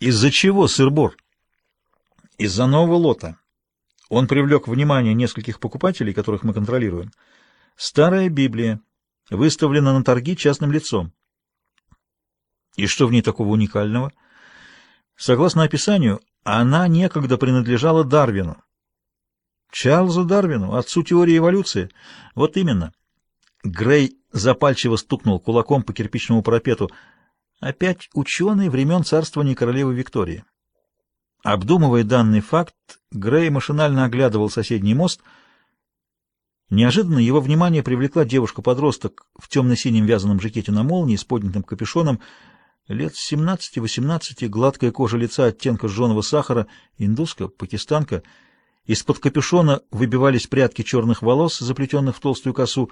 Из-за чего сыр-бор? Из-за нового лота. Он привлек внимание нескольких покупателей, которых мы контролируем. Старая Библия, выставлена на торги частным лицом. И что в ней такого уникального? Согласно описанию, она некогда принадлежала Дарвину. Чарльзу Дарвину, отцу теории эволюции. Вот именно. Грей запальчиво стукнул кулаком по кирпичному парапету. Опять ученый времен царствования королевы Виктории. Обдумывая данный факт, Грей машинально оглядывал соседний мост. Неожиданно его внимание привлекла девушка-подросток в темно-синем вязаном жакете на молнии с поднятым капюшоном, лет 17-18, гладкая кожа лица оттенка жженого сахара, индуска, пакистанка. Из-под капюшона выбивались прядки черных волос, заплетенных в толстую косу.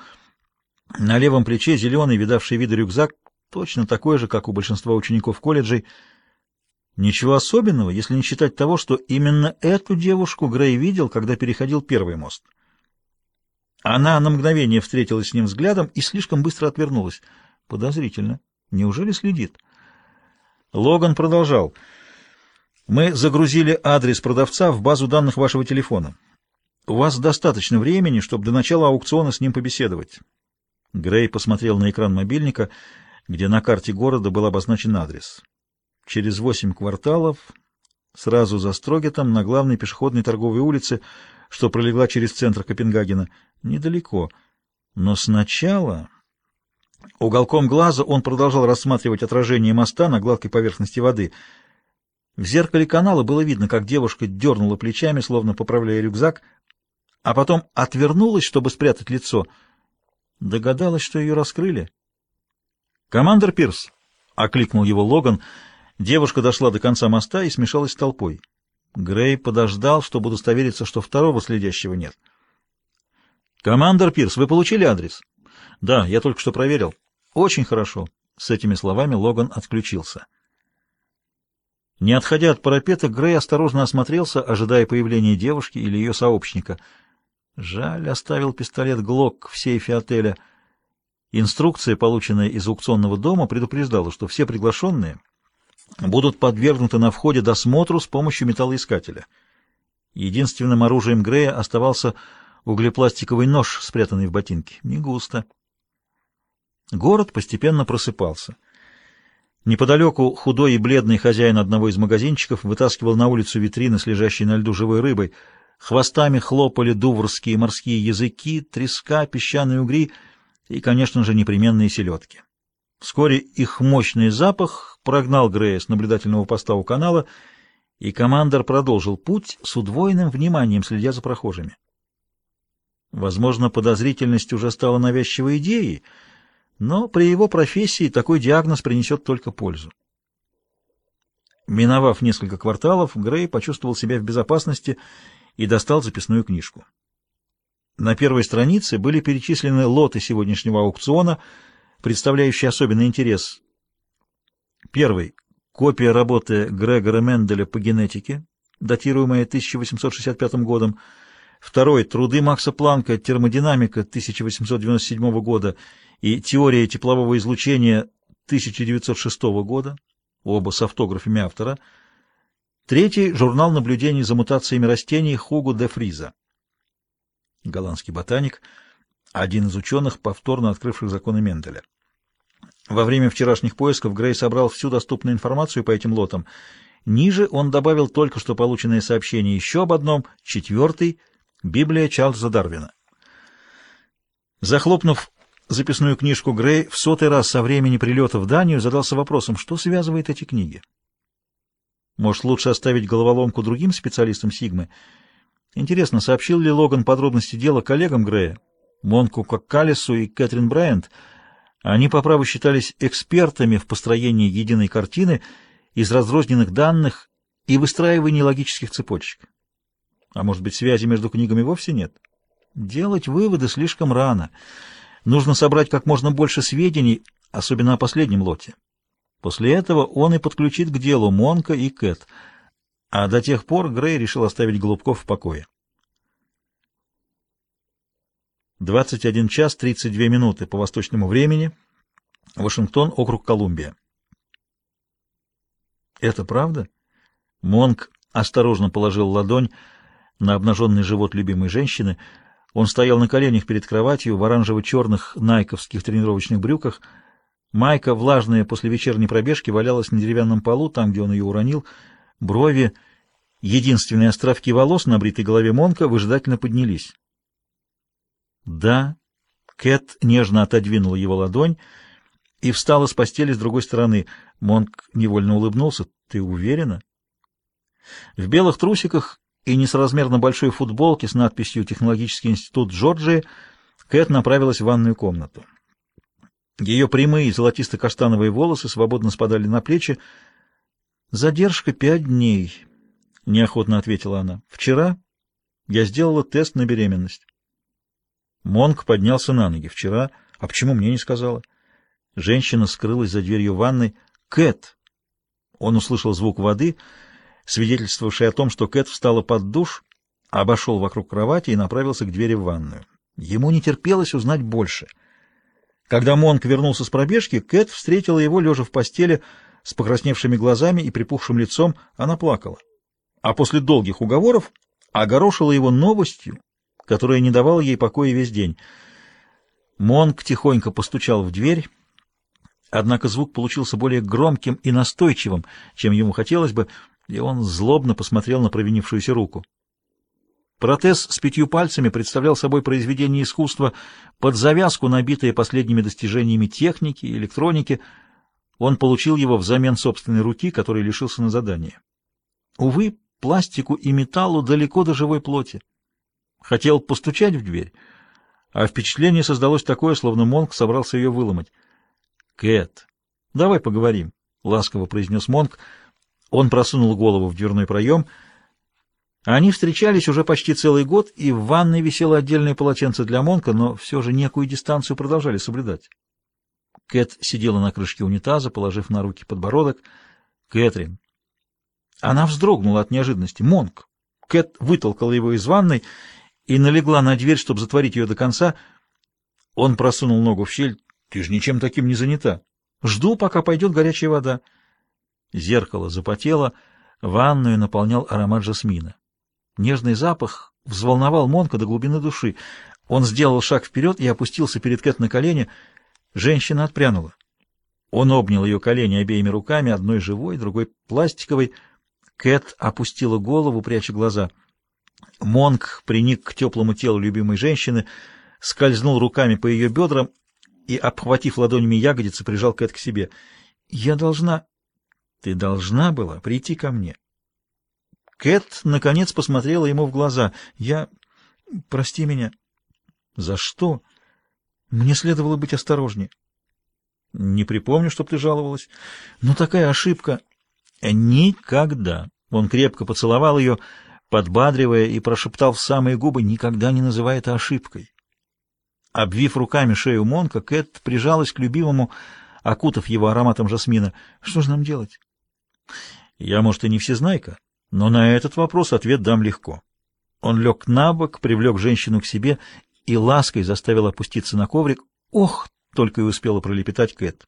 На левом плече зеленый, видавший виды рюкзак, точно такой же, как у большинства учеников колледжей. Ничего особенного, если не считать того, что именно эту девушку Грей видел, когда переходил первый мост. Она на мгновение встретилась с ним взглядом и слишком быстро отвернулась. Подозрительно. Неужели следит? Логан продолжал. «Мы загрузили адрес продавца в базу данных вашего телефона. У вас достаточно времени, чтобы до начала аукциона с ним побеседовать». Грей посмотрел на экран мобильника, где на карте города был обозначен адрес. Через восемь кварталов, сразу за Строгетом, на главной пешеходной торговой улице, что пролегла через центр Копенгагена, недалеко. Но сначала... Уголком глаза он продолжал рассматривать отражение моста на гладкой поверхности воды. В зеркале канала было видно, как девушка дернула плечами, словно поправляя рюкзак, а потом отвернулась, чтобы спрятать лицо. Догадалась, что ее раскрыли. «Командер Пирс!» — окликнул его Логан. Девушка дошла до конца моста и смешалась с толпой. Грей подождал, чтобы удостовериться, что второго следящего нет. «Командер Пирс, вы получили адрес?» «Да, я только что проверил». «Очень хорошо». С этими словами Логан отключился. Не отходя от парапета, Грей осторожно осмотрелся, ожидая появления девушки или ее сообщника. Жаль, оставил пистолет «Глок» в сейфе отеля. Инструкция, полученная из аукционного дома, предупреждала, что все приглашенные будут подвергнуты на входе досмотру с помощью металлоискателя. Единственным оружием Грея оставался углепластиковый нож, спрятанный в ботинке. Не густо. Город постепенно просыпался. Неподалеку худой и бледный хозяин одного из магазинчиков вытаскивал на улицу витрины с лежащей на льду живой рыбой. Хвостами хлопали дуврские морские языки, треска, песчаные угри и, конечно же, непременные селедки. Вскоре их мощный запах прогнал Грея с наблюдательного поста у канала, и командор продолжил путь с удвоенным вниманием, следя за прохожими. Возможно, подозрительность уже стала навязчивой идеей, но при его профессии такой диагноз принесет только пользу. Миновав несколько кварталов, Грей почувствовал себя в безопасности и достал записную книжку. На первой странице были перечислены лоты сегодняшнего аукциона, представляющие особенный интерес. Первый — копия работы Грегора Менделя по генетике, датируемая 1865 годом. Второй — труды Макса Планка «Термодинамика» 1897 года и «Теория теплового излучения» 1906 года, оба с автографами автора. Третий — журнал наблюдений за мутациями растений Хуго де Фриза. Голландский ботаник, один из ученых, повторно открывших законы Менделя. Во время вчерашних поисков Грей собрал всю доступную информацию по этим лотам. Ниже он добавил только что полученное сообщение еще об одном, четвертый, Библия Чарльза Дарвина. Захлопнув записную книжку, Грей в сотый раз со времени прилета в Данию задался вопросом, что связывает эти книги. Может, лучше оставить головоломку другим специалистам Сигмы? Интересно, сообщил ли Логан подробности дела коллегам Грея, Монку Коккалису и Кэтрин Брайант? Они по праву считались экспертами в построении единой картины из разрозненных данных и выстраивании логических цепочек. А может быть, связи между книгами вовсе нет? Делать выводы слишком рано. Нужно собрать как можно больше сведений, особенно о последнем лоте. После этого он и подключит к делу Монка и Кэт, а до тех пор Грей решил оставить Голубков в покое. 21 час 32 минуты по восточному времени, Вашингтон, округ Колумбия. Это правда? Монк осторожно положил ладонь на обнаженный живот любимой женщины. Он стоял на коленях перед кроватью в оранжево-черных найковских тренировочных брюках. Майка, влажная после вечерней пробежки, валялась на деревянном полу, там, где он ее уронил. Брови, единственные островки волос на бритой голове Монка, выжидательно поднялись. «Да». Кэт нежно отодвинула его ладонь и встала с постели с другой стороны. Монк невольно улыбнулся. «Ты уверена?» В белых трусиках и несоразмерно большой футболке с надписью «Технологический институт Джорджии» Кэт направилась в ванную комнату. Ее прямые золотисто-каштановые волосы свободно спадали на плечи. «Задержка пять дней», — неохотно ответила она. «Вчера я сделала тест на беременность». Монк поднялся на ноги. «Вчера? А почему мне не сказала?» Женщина скрылась за дверью ванной. «Кэт!» Он услышал звук воды — свидетельствовавший о том, что Кэт встала под душ, обошел вокруг кровати и направился к двери в ванную. Ему не терпелось узнать больше. Когда Монк вернулся с пробежки, Кэт встретила его, лежа в постели, с покрасневшими глазами и припухшим лицом, она плакала. А после долгих уговоров огорошила его новостью, которая не давала ей покоя весь день. Монк тихонько постучал в дверь, однако звук получился более громким и настойчивым, чем ему хотелось бы, и он злобно посмотрел на провинившуюся руку. Протез с пятью пальцами представлял собой произведение искусства под завязку, набитое последними достижениями техники и электроники. Он получил его взамен собственной руки, которой лишился на задании. Увы, пластику и металлу далеко до живой плоти. Хотел постучать в дверь, а впечатление создалось такое, словно Монк собрался ее выломать. «Кэт, давай поговорим», — ласково произнес Монк, — он просунул голову в дверной проем. Они встречались уже почти целый год, и в ванной висело отдельное полотенце для Монка, но все же некую дистанцию продолжали соблюдать. Кэт сидела на крышке унитаза, положив на руки подбородок. «Кэтрин». Она вздрогнула от неожиданности. «Монк». Кэт вытолкала его из ванной и налегла на дверь, чтобы затворить ее до конца. Он просунул ногу в щель. «Ты же ничем таким не занята. Жду, пока пойдет горячая вода». Зеркало запотело, ванную наполнял аромат жасмина. Нежный запах взволновал Монка до глубины души. Он сделал шаг вперед и опустился перед Кэт на колени. Женщина отпрянула. Он обнял ее колени обеими руками, одной живой, другой пластиковой. Кэт опустила голову, пряча глаза. Монк приник к теплому телу любимой женщины, скользнул руками по ее бедрам и, обхватив ладонями ягодицы, прижал Кэт к себе. «Я должна...» Ты должна была прийти ко мне. Кэт, наконец, посмотрела ему в глаза. Я... Прости меня. За что? Мне следовало быть осторожнее. Не припомню, чтоб ты жаловалась. Но такая ошибка... Никогда. Он крепко поцеловал ее, подбадривая, и прошептал в самые губы, никогда не называй это ошибкой. Обвив руками шею Монка, Кэт прижалась к любимому, окутав его ароматом жасмина. Что же нам делать? Я, может, и не всезнайка, но на этот вопрос ответ дам легко. Он лег на бок, привлек женщину к себе и лаской заставил опуститься на коврик. «Ох!» — только и успела пролепетать Кэт.